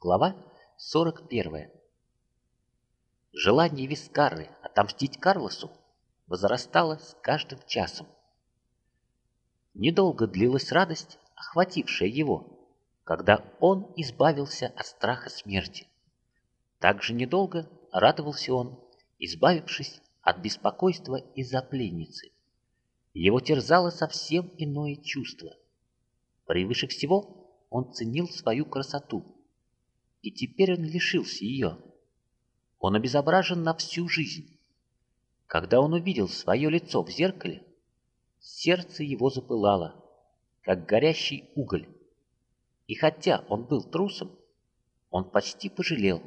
Глава 41. Желание Вискары отомстить Карлосу возрастало с каждым часом. Недолго длилась радость, охватившая его, когда он избавился от страха смерти. Так же недолго радовался он, избавившись от беспокойства из-за пленницы. Его терзало совсем иное чувство. Превыше всего он ценил свою красоту. И теперь он лишился ее. Он обезображен на всю жизнь. Когда он увидел свое лицо в зеркале, сердце его запылало, как горящий уголь. И хотя он был трусом, он почти пожалел,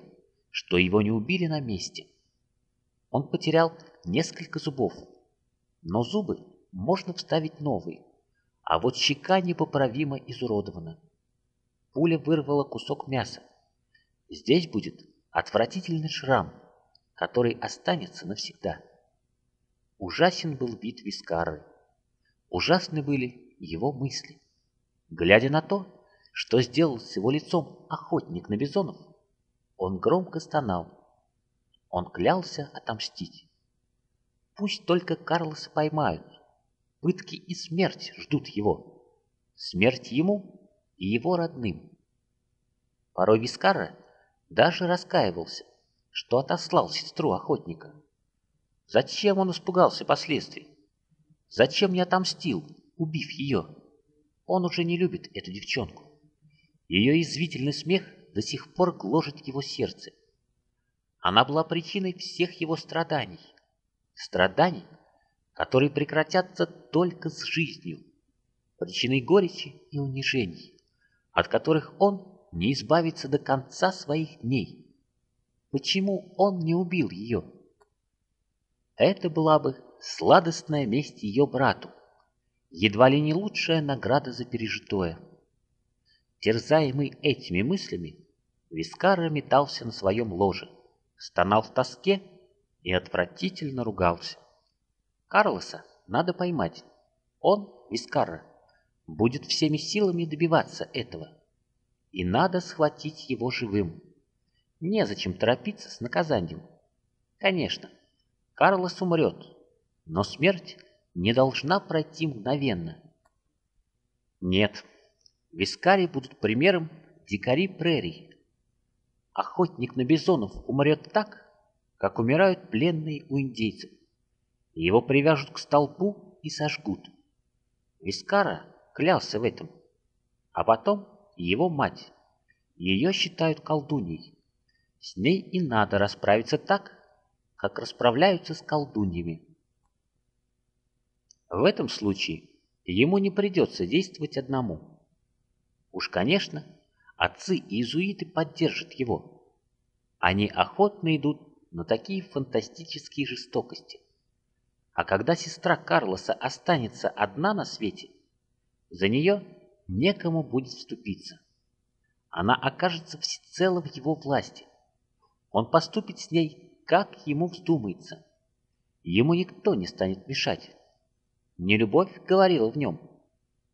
что его не убили на месте. Он потерял несколько зубов, но зубы можно вставить новые, а вот щека непоправимо изуродована. Пуля вырвала кусок мяса. Здесь будет отвратительный шрам, который останется навсегда. Ужасен был вид Вискары. Ужасны были его мысли. Глядя на то, что сделал с его лицом охотник на бизонов, он громко стонал. Он клялся отомстить. Пусть только Карлоса поймают. Пытки и смерть ждут его. Смерть ему и его родным. Порой Вискара даже раскаивался, что отослал сестру охотника. Зачем он испугался последствий? Зачем не отомстил, убив ее? Он уже не любит эту девчонку. Ее извительный смех до сих пор гложет его сердце. Она была причиной всех его страданий. Страданий, которые прекратятся только с жизнью. Причиной горечи и унижений, от которых он не избавиться до конца своих дней. Почему он не убил ее? Это была бы сладостная месть ее брату, едва ли не лучшая награда за пережитое. Терзаемый этими мыслями, Вискара метался на своем ложе, стонал в тоске и отвратительно ругался. Карлоса надо поймать. Он, Вискара, будет всеми силами добиваться этого и надо схватить его живым. Незачем торопиться с наказанием. Конечно, Карлос умрет, но смерть не должна пройти мгновенно. Нет, вискари будут примером дикари прерий. Охотник на бизонов умрет так, как умирают пленные у индейцев. Его привяжут к столбу и сожгут. Вискара клялся в этом. А потом его мать. Ее считают колдуньей. С ней и надо расправиться так, как расправляются с колдуньями. В этом случае ему не придется действовать одному. Уж, конечно, отцы и иезуиты поддержат его. Они охотно идут на такие фантастические жестокости. А когда сестра Карлоса останется одна на свете, за нее некому будет вступиться. Она окажется всецело в его власти. Он поступит с ней, как ему вздумается. Ему никто не станет мешать. Не любовь говорила в нем,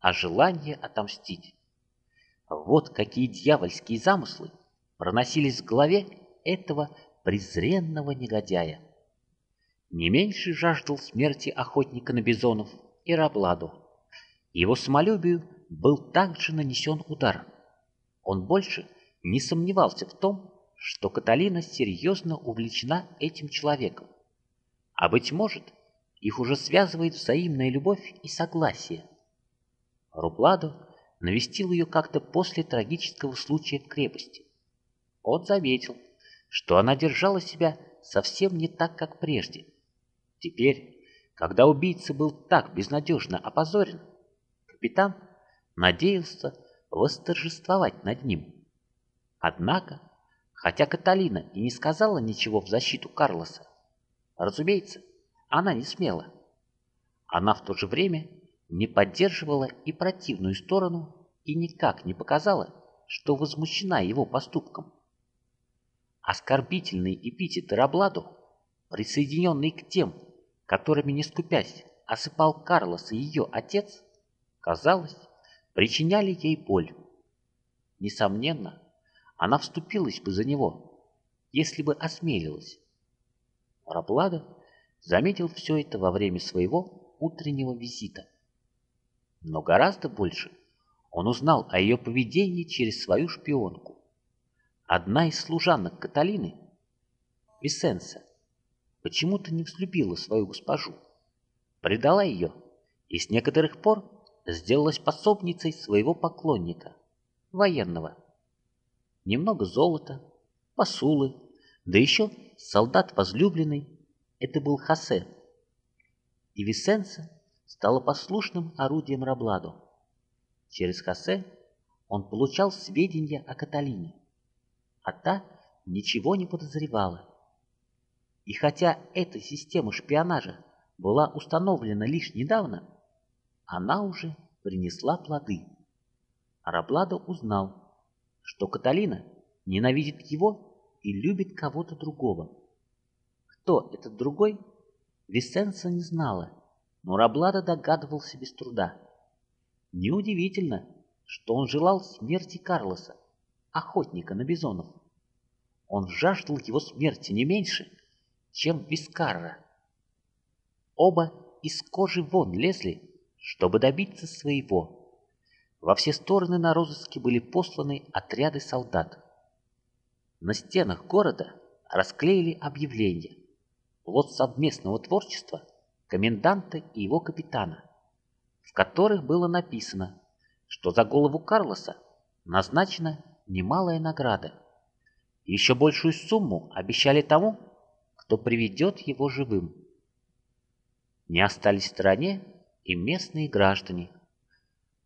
а желание отомстить. Вот какие дьявольские замыслы проносились в голове этого презренного негодяя. Не меньше жаждал смерти охотника на бизонов и Рабладу. Его самолюбию был также нанесен удар. Он больше не сомневался в том, что Каталина серьезно увлечена этим человеком. А быть может, их уже связывает взаимная любовь и согласие. Рубладо навестил ее как-то после трагического случая в крепости. Он заметил, что она держала себя совсем не так, как прежде. Теперь, когда убийца был так безнадежно опозорен, капитан надеялся восторжествовать над ним. Однако, хотя Каталина и не сказала ничего в защиту Карлоса, разумеется, она не смела. Она в то же время не поддерживала и противную сторону и никак не показала, что возмущена его поступком. Оскорбительные эпитеты Рабладу, присоединенные к тем, которыми не скупясь осыпал Карлос и ее отец, казалось, причиняли ей боль. Несомненно, она вступилась бы за него, если бы осмелилась. Раблада заметил все это во время своего утреннего визита. Но гораздо больше он узнал о ее поведении через свою шпионку. Одна из служанок Каталины, Висенса, почему-то не взлюбила свою госпожу, предала ее и с некоторых пор сделалась пособницей своего поклонника, военного. Немного золота, посулы, да еще солдат возлюбленный, это был Хосе. И Висенса стала послушным орудием Рабладу. Через Хосе он получал сведения о Каталине, а та ничего не подозревала. И хотя эта система шпионажа была установлена лишь недавно, она уже принесла плоды. Рабладо узнал, что Каталина ненавидит его и любит кого-то другого. Кто этот другой, Висенса не знала, но Раблада догадывался без труда. Неудивительно, что он желал смерти Карлоса, охотника на бизонов. Он жаждал его смерти не меньше, чем Вискарра. Оба из кожи вон лезли, чтобы добиться своего. Во все стороны на розыске были посланы отряды солдат. На стенах города расклеили объявления. Плод совместного творчества коменданта и его капитана в которых было написано, что за голову Карлоса назначена немалая награда. Еще большую сумму обещали тому, кто приведет его живым. Не остались в стороне и местные граждане.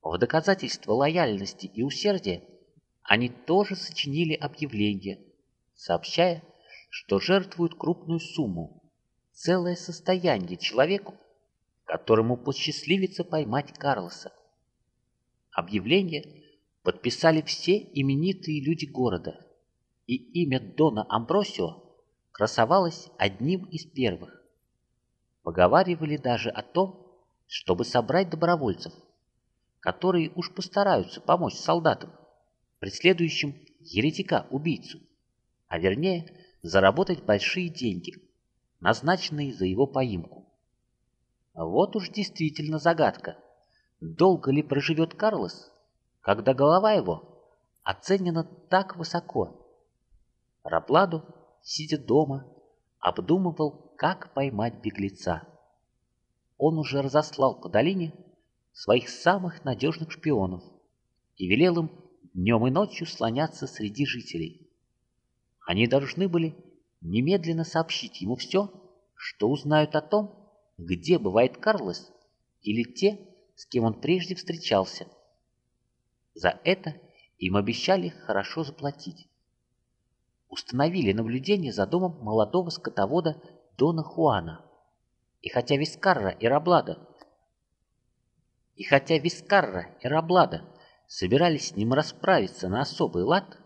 В доказательство лояльности и усердия они тоже сочинили объявление, сообщая, что жертвуют крупную сумму, целое состояние человеку, которому посчастливится поймать Карлоса. Объявление подписали все именитые люди города, и имя Дона Амбросио красовалось одним из первых. Поговаривали даже о том, чтобы собрать добровольцев, которые уж постараются помочь солдатам, преследующим еретика-убийцу, а вернее заработать большие деньги, назначенные за его поимку. Вот уж действительно загадка. Долго ли проживет Карлос, когда голова его оценена так высоко? Рапладу, сидя дома, обдумывал, как поймать беглеца. Он уже разослал по долине своих самых надежных шпионов и велел им днем и ночью слоняться среди жителей. Они должны были немедленно сообщить ему все, что узнают о том, где бывает Карлос или те, с кем он прежде встречался. За это им обещали хорошо заплатить. Установили наблюдение за домом молодого скотовода Дона Хуана. И хотя Вискарра и Раблада и хотя Вискарра и Раблада собирались с ним расправиться на особый лад,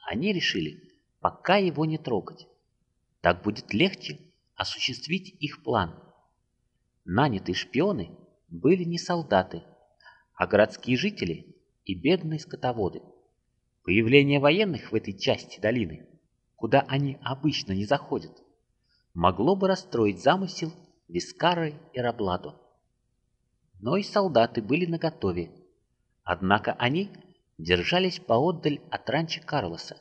они решили пока его не трогать. Так будет легче осуществить их план. Нанятые шпионы были не солдаты, а городские жители и бедные скотоводы. Появление военных в этой части долины, куда они обычно не заходят, могло бы расстроить замысел Вискары и Рабладо. Но и солдаты были наготове, однако они держались поотдаль от ранчо Карлоса,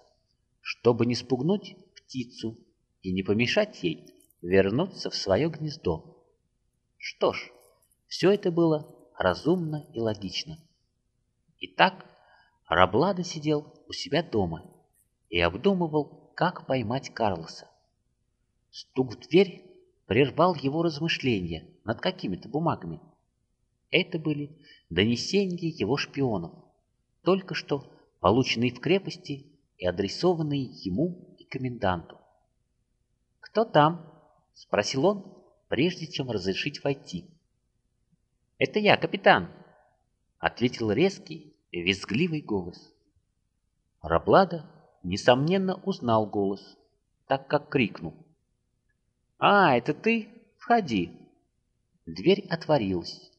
чтобы не спугнуть птицу и не помешать ей вернуться в свое гнездо. Что ж, все это было разумно и логично. Итак, Раблада сидел у себя дома и обдумывал, как поймать Карлоса. Стук в дверь прервал его размышления над какими-то бумагами. Это были донесения его шпионов, только что полученные в крепости и адресованные ему и коменданту. «Кто там?» — спросил он, прежде чем разрешить войти. «Это я, капитан!» — ответил резкий, визгливый голос. Раблада, несомненно, узнал голос, так как крикнул. «А, это ты? Входи!» Дверь отворилась,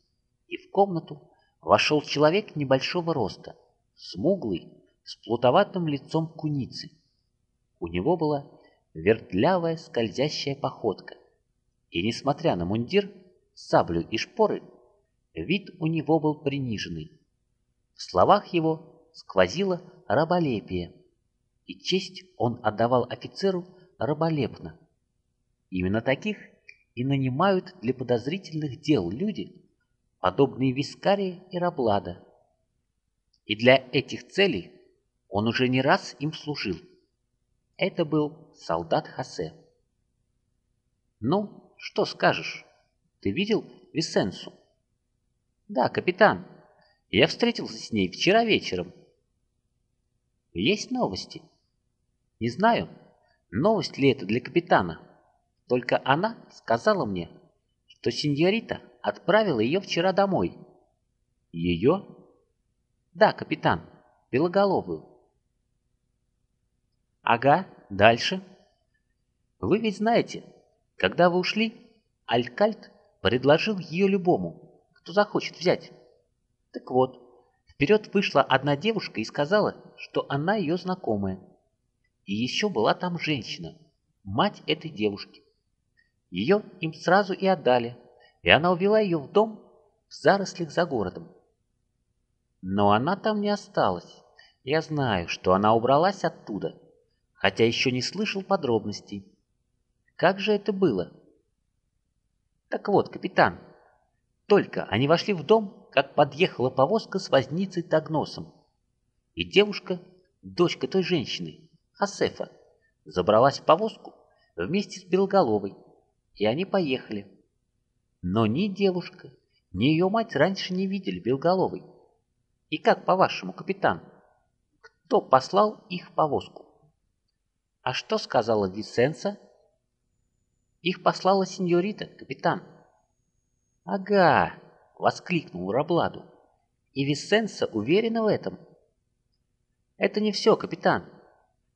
и в комнату вошел человек небольшого роста, смуглый, с плутоватым лицом куницы. У него была вертлявая скользящая походка, и, несмотря на мундир, саблю и шпоры, вид у него был приниженный. В словах его сквозило раболепие, и честь он отдавал офицеру раболепно. Именно таких и нанимают для подозрительных дел люди, подобные Вискария и Раблада. И для этих целей он уже не раз им служил. Это был солдат Хосе. «Ну, что скажешь? Ты видел Висенсу?» «Да, капитан. Я встретился с ней вчера вечером». «Есть новости?» «Не знаю, новость ли это для капитана. Только она сказала мне, что сеньорита отправила ее вчера домой». «Ее?» «Да, капитан, белоголовую». «Ага, дальше». «Вы ведь знаете, когда вы ушли, Алькальт предложил ее любому, кто захочет взять. Так вот, вперед вышла одна девушка и сказала, что она ее знакомая. И еще была там женщина, мать этой девушки. Ее им сразу и отдали, и она увела ее в дом в зарослях за городом. Но она там не осталась. Я знаю, что она убралась оттуда, хотя еще не слышал подробностей. Как же это было? Так вот, капитан, только они вошли в дом, как подъехала повозка с возницей Тагносом. И девушка, дочка той женщины, Хасефа, забралась в повозку вместе с Белоголовой, и они поехали. Но ни девушка, ни ее мать раньше не видели Белоголовой. И как, по-вашему, капитан, кто послал их повозку? А что сказала Висенса их послала сеньорита, капитан. Ага, воскликнул Рабладу. И Висенса уверена в этом. Это не все, капитан.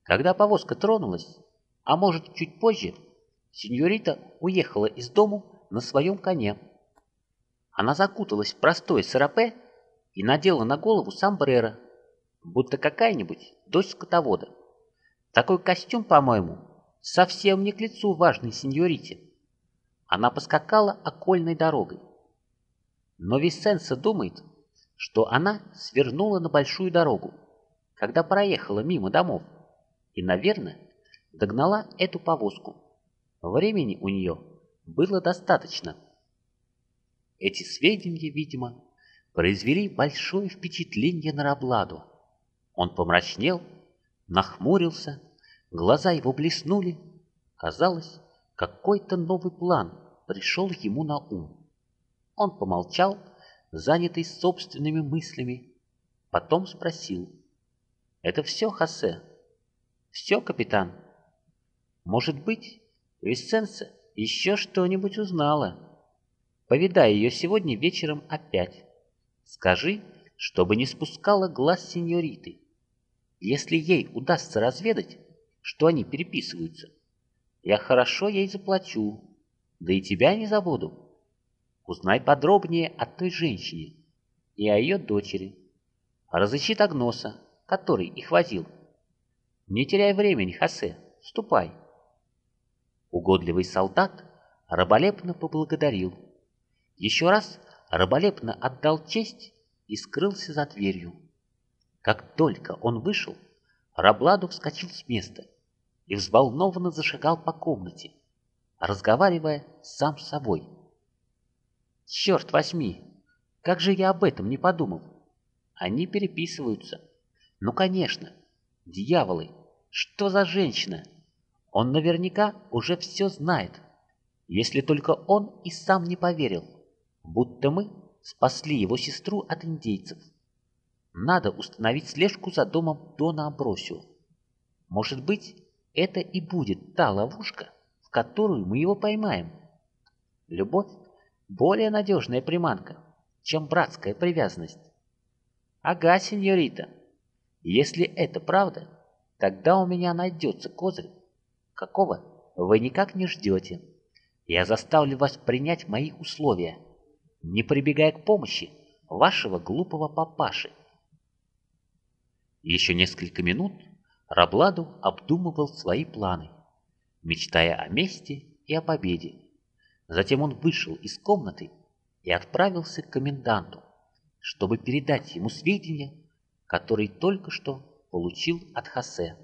Когда повозка тронулась, а может чуть позже, сеньорита уехала из дому на своем коне. Она закуталась в простое сарапе и надела на голову сомбреро, будто какая-нибудь дочь скотовода. Такой костюм, по-моему, совсем не к лицу важной сеньорите. Она поскакала окольной дорогой. Но Висенса думает, что она свернула на большую дорогу, когда проехала мимо домов, и, наверное, догнала эту повозку. Времени у нее было достаточно. Эти сведения, видимо, произвели большое впечатление на Рабладу. Он помрачнел, нахмурился Глаза его блеснули. Казалось, какой-то новый план пришел ему на ум. Он помолчал, занятый собственными мыслями. Потом спросил. «Это все, Хосе?» «Все, капитан?» «Может быть, Висенса еще что-нибудь узнала?» «Повидай ее сегодня вечером опять. Скажи, чтобы не спускала глаз сеньориты. Если ей удастся разведать, что они переписываются. Я хорошо ей заплачу, да и тебя не забуду. Узнай подробнее о той женщине и о ее дочери. Разыщи Тагноса, который их возил. Не теряй времени, Хосе, ступай. Угодливый солдат раболепно поблагодарил. Еще раз раболепно отдал честь и скрылся за дверью. Как только он вышел, Рабладу вскочил с места и взволнованно зашагал по комнате, разговаривая сам с собой. «Черт возьми! Как же я об этом не подумал? Они переписываются. Ну, конечно! Дьяволы! Что за женщина? Он наверняка уже все знает, если только он и сам не поверил, будто мы спасли его сестру от индейцев. Надо установить слежку за домом Дона Абросио. Может быть, это и будет та ловушка, в которую мы его поймаем. Любовь – более надежная приманка, чем братская привязанность. Ага, сеньорита, если это правда, тогда у меня найдется козырь, какого вы никак не ждете. Я заставлю вас принять мои условия, не прибегая к помощи вашего глупого папаши. Еще несколько минут Рабладу обдумывал свои планы, мечтая о мести и о победе. Затем он вышел из комнаты и отправился к коменданту, чтобы передать ему сведения, которые только что получил от Хосе.